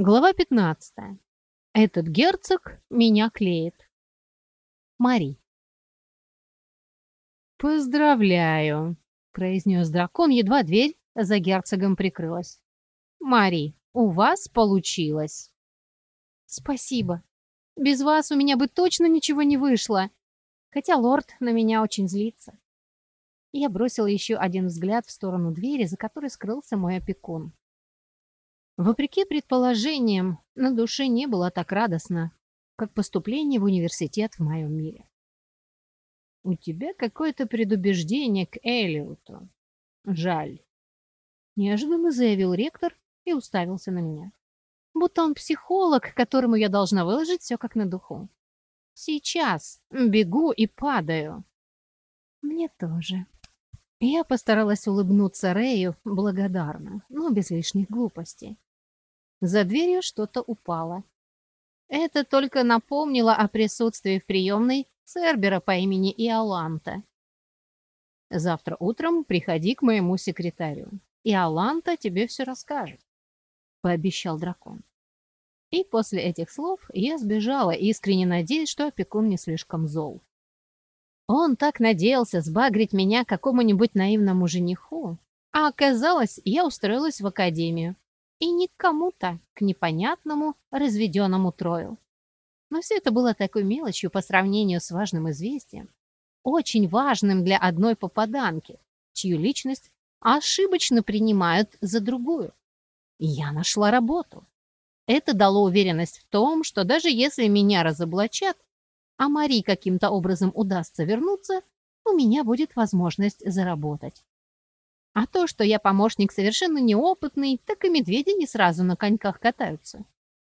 Глава 15. Этот герцог меня клеит. Мари. «Поздравляю», — произнес дракон, едва дверь за герцогом прикрылась. «Мари, у вас получилось». «Спасибо. Без вас у меня бы точно ничего не вышло. Хотя лорд на меня очень злится». Я бросила еще один взгляд в сторону двери, за которой скрылся мой опекун. Вопреки предположениям, на душе не было так радостно, как поступление в университет в моем мире. «У тебя какое-то предубеждение к Элиоту. Жаль», — неожиданно заявил ректор и уставился на меня. Будто он психолог, которому я должна выложить все как на духу. «Сейчас бегу и падаю». «Мне тоже». Я постаралась улыбнуться Рэю благодарно, но без лишних глупостей. За дверью что-то упало. Это только напомнило о присутствии в приемной Цербера по имени Иоланта. «Завтра утром приходи к моему секретарю. Иоланта тебе все расскажет», — пообещал дракон. И после этих слов я сбежала, искренне надеясь, что опекун не слишком зол. Он так надеялся сбагрить меня какому-нибудь наивному жениху, а оказалось, я устроилась в академию, и не к кому-то, к непонятному разведенному трою. Но все это было такой мелочью по сравнению с важным известием, очень важным для одной попаданки, чью личность ошибочно принимают за другую. Я нашла работу. Это дало уверенность в том, что даже если меня разоблачат, а Мари каким-то образом удастся вернуться, у меня будет возможность заработать. А то, что я помощник совершенно неопытный, так и медведи не сразу на коньках катаются.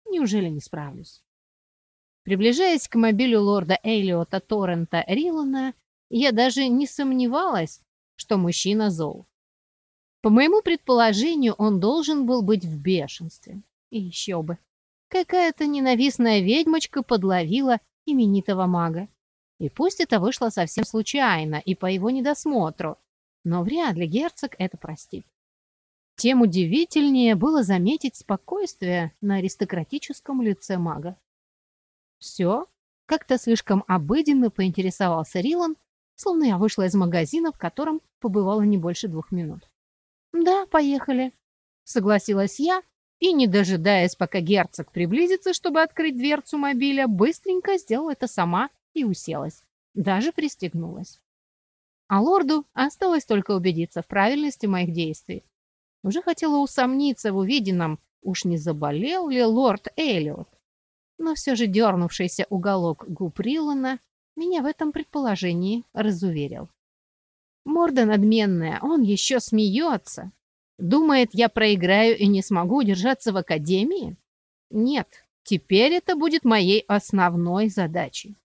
Неужели не справлюсь? Приближаясь к мобилю лорда Элиота Торрента Рилана, я даже не сомневалась, что мужчина зол. По моему предположению, он должен был быть в бешенстве. И еще бы. Какая-то ненавистная ведьмочка подловила именитого мага. И пусть это вышло совсем случайно и по его недосмотру, но вряд ли герцог это простит. Тем удивительнее было заметить спокойствие на аристократическом лице мага. «Все?» — как-то слишком обыденно поинтересовался Рилан, словно я вышла из магазина, в котором побывала не больше двух минут. «Да, поехали», — согласилась я, и, не дожидаясь, пока герцог приблизится, чтобы открыть дверцу мобиля, быстренько сделала это сама и уселась. Даже пристегнулась. А лорду осталось только убедиться в правильности моих действий. Уже хотела усомниться в увиденном, уж не заболел ли лорд Эллиот. Но все же дернувшийся уголок губ Риллана меня в этом предположении разуверил. Морда надменная, он еще смеется. Думает, я проиграю и не смогу удержаться в академии? Нет, теперь это будет моей основной задачей.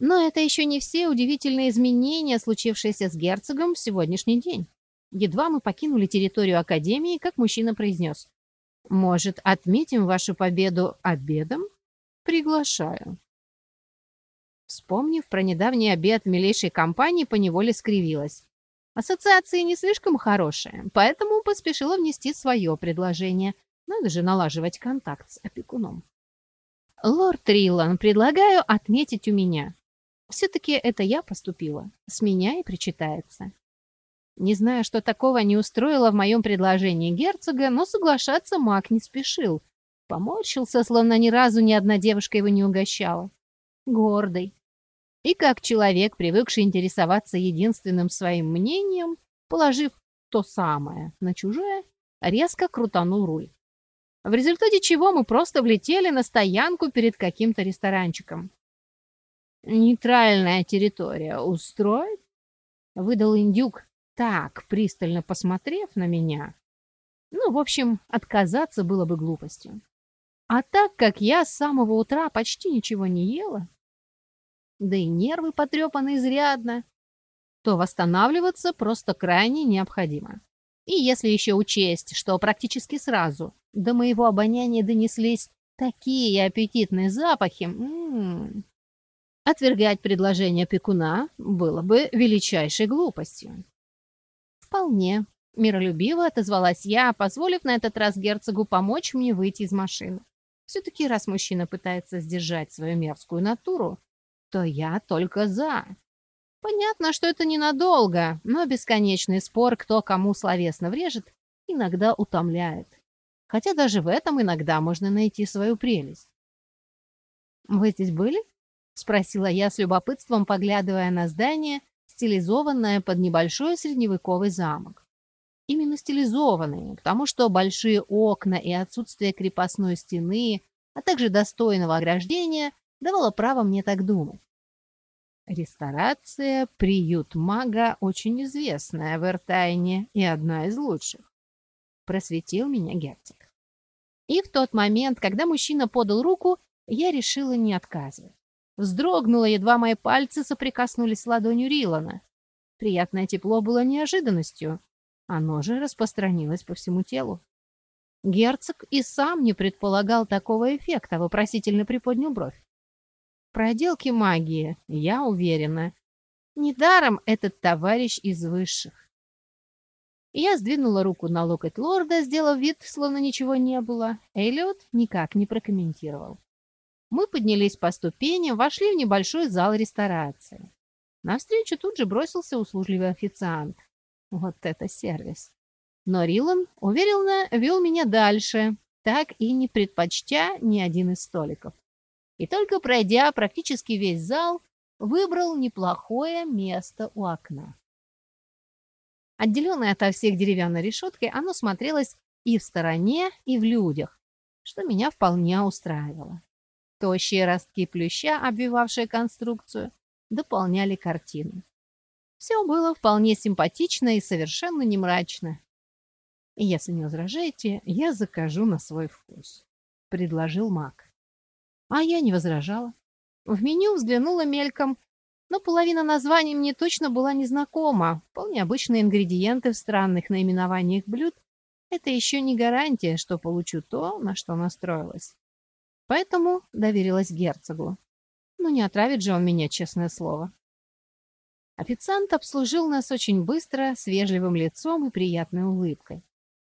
Но это еще не все удивительные изменения, случившиеся с герцогом в сегодняшний день. Едва мы покинули территорию Академии, как мужчина произнес. «Может, отметим вашу победу обедом? Приглашаю». Вспомнив про недавний обед милейшей компании, поневоле скривилась. Ассоциации не слишком хорошие, поэтому поспешила внести свое предложение. Надо же налаживать контакт с опекуном. «Лорд Триллан, предлагаю отметить у меня. Все-таки это я поступила. С меня и причитается. Не знаю, что такого не устроило в моем предложении герцога, но соглашаться маг не спешил. Поморщился, словно ни разу ни одна девушка его не угощала. Гордый. И как человек, привыкший интересоваться единственным своим мнением, положив то самое на чужое, резко крутанул руль. В результате чего мы просто влетели на стоянку перед каким-то ресторанчиком. «Нейтральная территория устроит?» — выдал индюк, так пристально посмотрев на меня. Ну, в общем, отказаться было бы глупостью. А так как я с самого утра почти ничего не ела, да и нервы потрепаны изрядно, то восстанавливаться просто крайне необходимо. И если еще учесть, что практически сразу до моего обоняния донеслись такие аппетитные запахи, м -м -м, Отвергать предложение пекуна было бы величайшей глупостью. Вполне. Миролюбиво отозвалась я, позволив на этот раз герцогу помочь мне выйти из машины. Все-таки раз мужчина пытается сдержать свою мерзкую натуру, то я только за. Понятно, что это ненадолго, но бесконечный спор, кто кому словесно врежет, иногда утомляет. Хотя даже в этом иногда можно найти свою прелесть. «Вы здесь были?» — спросила я с любопытством, поглядывая на здание, стилизованное под небольшой средневековый замок. Именно стилизованные, потому что большие окна и отсутствие крепостной стены, а также достойного ограждения давало право мне так думать. Ресторация «Приют мага» очень известная в Эртайне и одна из лучших. Просветил меня герцог. И в тот момент, когда мужчина подал руку, я решила не отказывать. Вздрогнула, едва мои пальцы соприкоснулись с ладонью Рилана. Приятное тепло было неожиданностью. Оно же распространилось по всему телу. Герцог и сам не предполагал такого эффекта, вопросительно приподнял бровь. Проделки магии, я уверена. Недаром этот товарищ из высших. Я сдвинула руку на локоть лорда, сделав вид, словно ничего не было. Эллиот никак не прокомментировал. Мы поднялись по ступеням, вошли в небольшой зал ресторации. Навстречу тут же бросился услужливый официант. Вот это сервис. Но Рилан уверенно вел меня дальше, так и не предпочтя ни один из столиков и только пройдя практически весь зал, выбрал неплохое место у окна. Отделенное от всех деревянной решеткой, оно смотрелось и в стороне, и в людях, что меня вполне устраивало. Тощие ростки плюща, обвивавшие конструкцию, дополняли картину. Все было вполне симпатично и совершенно не мрачно. «Если не возражаете, я закажу на свой вкус», — предложил маг. А я не возражала. В меню взглянула мельком, но половина названий мне точно была незнакома. Вполне обычные ингредиенты в странных наименованиях блюд — это еще не гарантия, что получу то, на что настроилась. Поэтому доверилась герцогу. Ну, не отравит же он меня, честное слово. Официант обслужил нас очень быстро, с вежливым лицом и приятной улыбкой.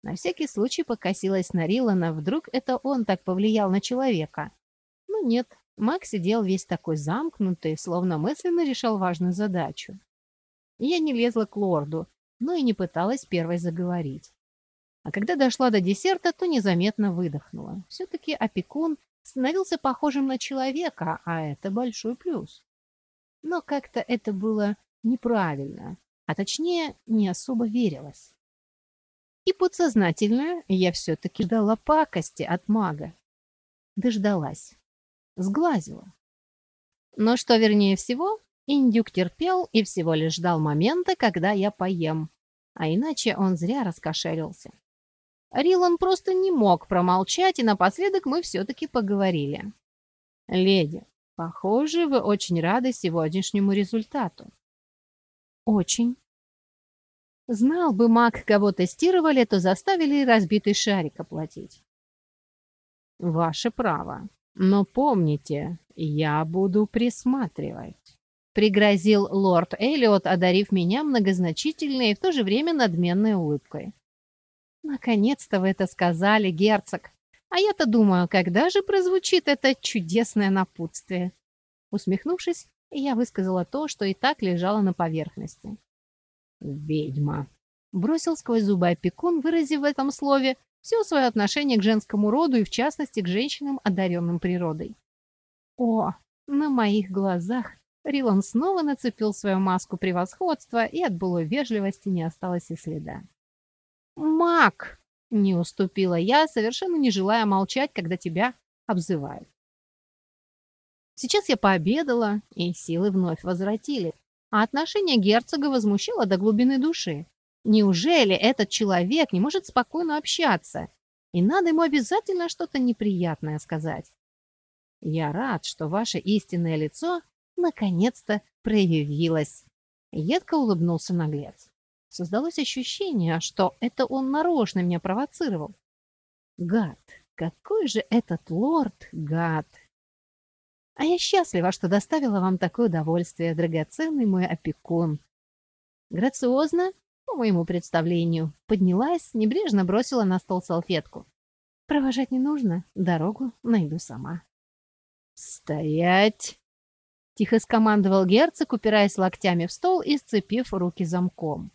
На всякий случай покосилась на Рилана, вдруг это он так повлиял на человека. Но нет, Мак сидел весь такой замкнутый, словно мысленно решал важную задачу. Я не лезла к лорду, но и не пыталась первой заговорить. А когда дошла до десерта, то незаметно выдохнула. Все-таки опекун становился похожим на человека, а это большой плюс. Но как-то это было неправильно, а точнее не особо верилось. И подсознательно я все-таки ждала пакости от мага. Дождалась сглазила. Но что вернее всего, индюк терпел и всего лишь ждал момента, когда я поем. А иначе он зря раскошелился. Рилан просто не мог промолчать, и напоследок мы все-таки поговорили. «Леди, похоже, вы очень рады сегодняшнему результату». «Очень». Знал бы маг, кого тестировали, то заставили разбитый шарик оплатить. «Ваше право. Но помните, я буду присматривать. Пригрозил лорд Эллиот, одарив меня многозначительной и в то же время надменной улыбкой. Наконец-то вы это сказали, герцог. А я-то думаю, когда же прозвучит это чудесное напутствие? Усмехнувшись, я высказала то, что и так лежало на поверхности. «Ведьма!» — бросил сквозь зубы опекун, выразив в этом слове все свое отношение к женскому роду и, в частности, к женщинам, одаренным природой. О, на моих глазах Рилан снова нацепил свою маску превосходства, и от былой вежливости не осталось и следа. «Мак!» — не уступила я, совершенно не желая молчать, когда тебя обзывают. Сейчас я пообедала, и силы вновь возвратили, а отношение герцога возмущало до глубины души. Неужели этот человек не может спокойно общаться? И надо ему обязательно что-то неприятное сказать. Я рад, что ваше истинное лицо наконец-то проявилось. Едко улыбнулся наглец. Создалось ощущение, что это он нарочно меня провоцировал. Гад, какой же этот лорд гад! А я счастлива, что доставила вам такое удовольствие, драгоценный мой опекун. Грациозно моему представлению. Поднялась, небрежно бросила на стол салфетку. Провожать не нужно, дорогу найду сама. «Стоять!» Тихо скомандовал герцог, упираясь локтями в стол и сцепив руки замком.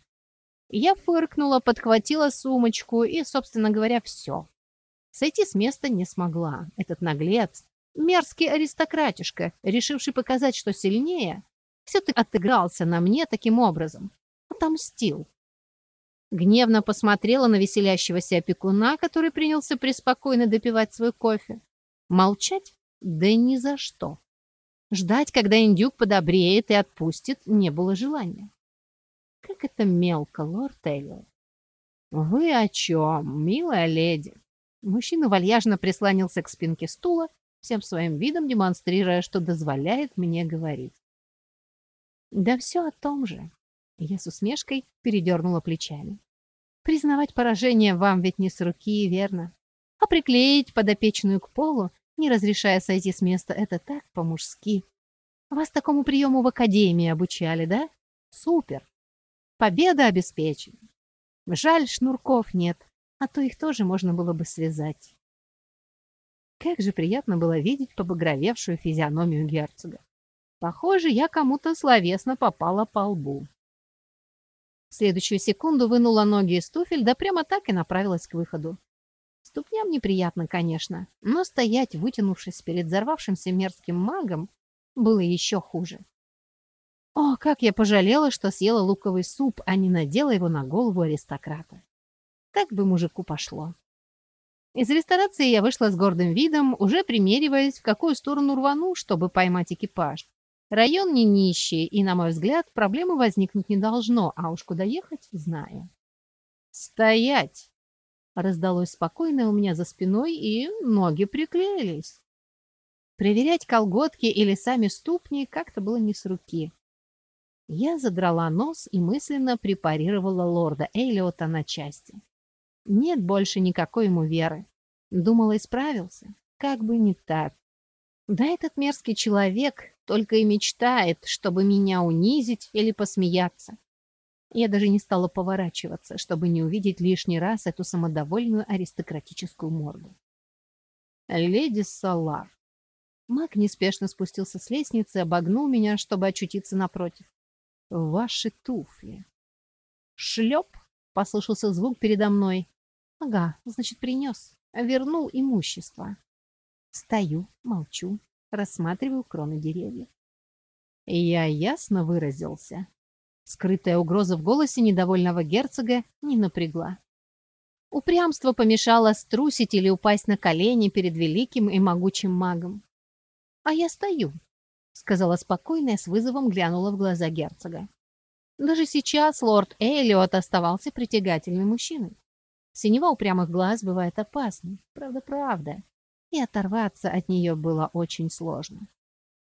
Я фыркнула, подхватила сумочку и, собственно говоря, все. Сойти с места не смогла. Этот наглец, мерзкий аристократишка, решивший показать, что сильнее, все-таки отыгрался на мне таким образом. Отомстил. Гневно посмотрела на веселящегося опекуна, который принялся преспокойно допивать свой кофе. Молчать? Да ни за что. Ждать, когда индюк подобреет и отпустит, не было желания. Как это мелко, лорд Тейлор. Вы о чем, милая леди? Мужчина вальяжно прислонился к спинке стула, всем своим видом демонстрируя, что дозволяет мне говорить. Да все о том же. Я с усмешкой передернула плечами. Признавать поражение вам ведь не с руки, верно? А приклеить подопечную к полу, не разрешая сойти с места, это так по-мужски. Вас такому приему в академии обучали, да? Супер! Победа обеспечена. Жаль, шнурков нет, а то их тоже можно было бы связать. Как же приятно было видеть побагровевшую физиономию герцога. Похоже, я кому-то словесно попала по лбу. В следующую секунду вынула ноги из туфель, да прямо так и направилась к выходу. Ступням неприятно, конечно, но стоять, вытянувшись перед взорвавшимся мерзким магом, было еще хуже. О, как я пожалела, что съела луковый суп, а не надела его на голову аристократа. Так бы мужику пошло. Из ресторации я вышла с гордым видом, уже примериваясь, в какую сторону рвану, чтобы поймать экипаж. Район не нищий, и, на мой взгляд, проблемы возникнуть не должно, а уж куда ехать, знаю. «Стоять!» Раздалось спокойно у меня за спиной, и ноги приклеились. Проверять колготки или сами ступни как-то было не с руки. Я задрала нос и мысленно препарировала лорда Эйлиота на части. Нет больше никакой ему веры. Думала, исправился. Как бы не так. Да этот мерзкий человек только и мечтает, чтобы меня унизить или посмеяться. Я даже не стала поворачиваться, чтобы не увидеть лишний раз эту самодовольную аристократическую морду. Леди Салар. Маг неспешно спустился с лестницы, обогнул меня, чтобы очутиться напротив. Ваши туфли. Шлеп! Послышался звук передо мной. Ага, значит, принес. Вернул имущество. Стою, молчу, рассматриваю кроны деревьев. Я ясно выразился. Скрытая угроза в голосе недовольного герцога не напрягла. Упрямство помешало струсить или упасть на колени перед великим и могучим магом. «А я стою», — сказала спокойно и с вызовом глянула в глаза герцога. Даже сейчас лорд Эллиот оставался притягательным мужчиной. Синева упрямых глаз бывает опасной, правда-правда и оторваться от нее было очень сложно.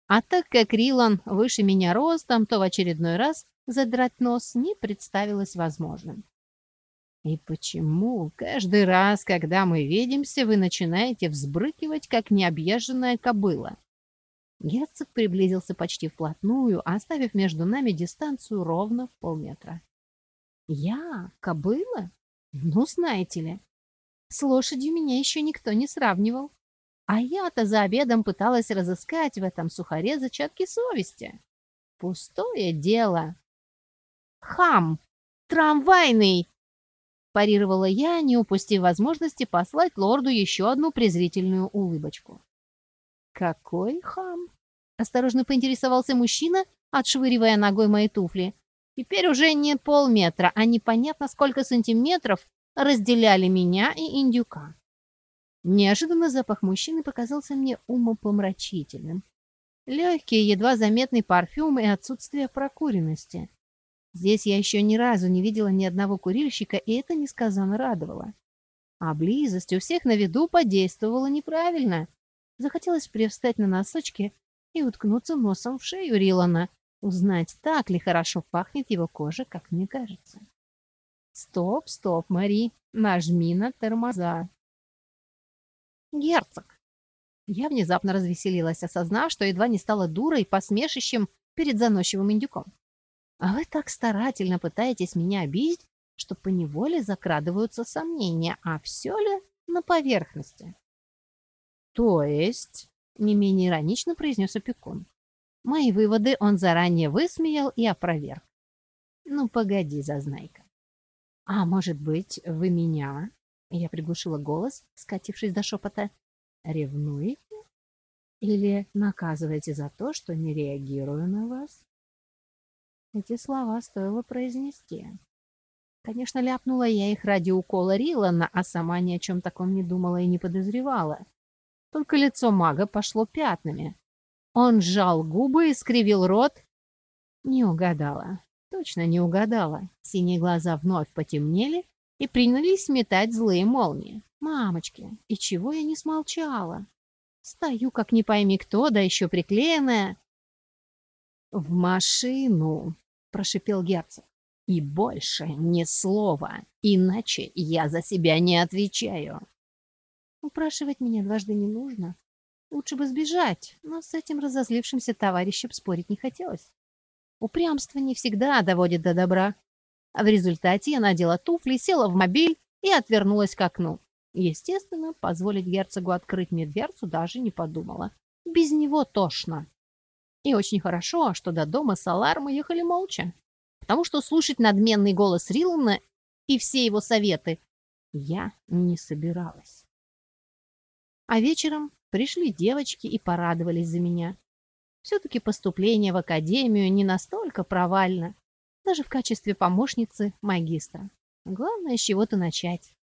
А так как Рилан выше меня ростом, то в очередной раз задрать нос не представилось возможным. И почему каждый раз, когда мы видимся, вы начинаете взбрыкивать, как необъезженная кобыла? Герцог приблизился почти вплотную, оставив между нами дистанцию ровно в полметра. Я? Кобыла? Ну, знаете ли, с лошадью меня еще никто не сравнивал. А я-то за обедом пыталась разыскать в этом сухаре зачатки совести. Пустое дело. Хам! Трамвайный! Парировала я, не упустив возможности послать лорду еще одну презрительную улыбочку. «Какой хам?» — осторожно поинтересовался мужчина, отшвыривая ногой мои туфли. Теперь уже не полметра, а непонятно сколько сантиметров разделяли меня и индюка. Неожиданно запах мужчины показался мне умопомрачительным. Легкий, едва заметный парфюм и отсутствие прокуренности. Здесь я еще ни разу не видела ни одного курильщика, и это несказанно радовало. А близость у всех на виду подействовала неправильно. Захотелось привстать на носочки и уткнуться носом в шею Рилана, узнать, так ли хорошо пахнет его кожа, как мне кажется. Стоп, стоп, Мари, нажми на тормоза. Герцог. Я внезапно развеселилась, осознав, что едва не стала дурой посмешищем перед заносчивым индюком. А вы так старательно пытаетесь меня обидеть, что поневоле закрадываются сомнения, а все ли на поверхности. То есть, не менее иронично произнес опекун. Мои выводы он заранее высмеял и опроверг. Ну, погоди, зазнайка. А может быть, вы меня? Я приглушила голос, скатившись до шепота. Ревнуете? Или наказываете за то, что не реагирую на вас? Эти слова стоило произнести. Конечно, ляпнула я их ради укола Рилана, а сама ни о чем таком не думала и не подозревала. Только лицо мага пошло пятнами. Он сжал губы и скривил рот. Не угадала. Точно не угадала. Синие глаза вновь потемнели и принялись метать злые молнии. Мамочки, и чего я не смолчала? Стою, как не пойми кто, да еще приклеенная. «В машину!» — прошипел герцог. «И больше ни слова, иначе я за себя не отвечаю». Упрашивать меня дважды не нужно. Лучше бы сбежать, но с этим разозлившимся товарищем спорить не хотелось. Упрямство не всегда доводит до добра. А в результате я надела туфли, села в мобиль и отвернулась к окну. Естественно, позволить герцогу открыть мне дверцу даже не подумала. Без него тошно. И очень хорошо, что до дома Салар мы ехали молча. Потому что слушать надменный голос Рилана и все его советы я не собиралась. А вечером пришли девочки и порадовались за меня. Все-таки поступление в академию не настолько провально, даже в качестве помощницы магистра. Главное, с чего-то начать.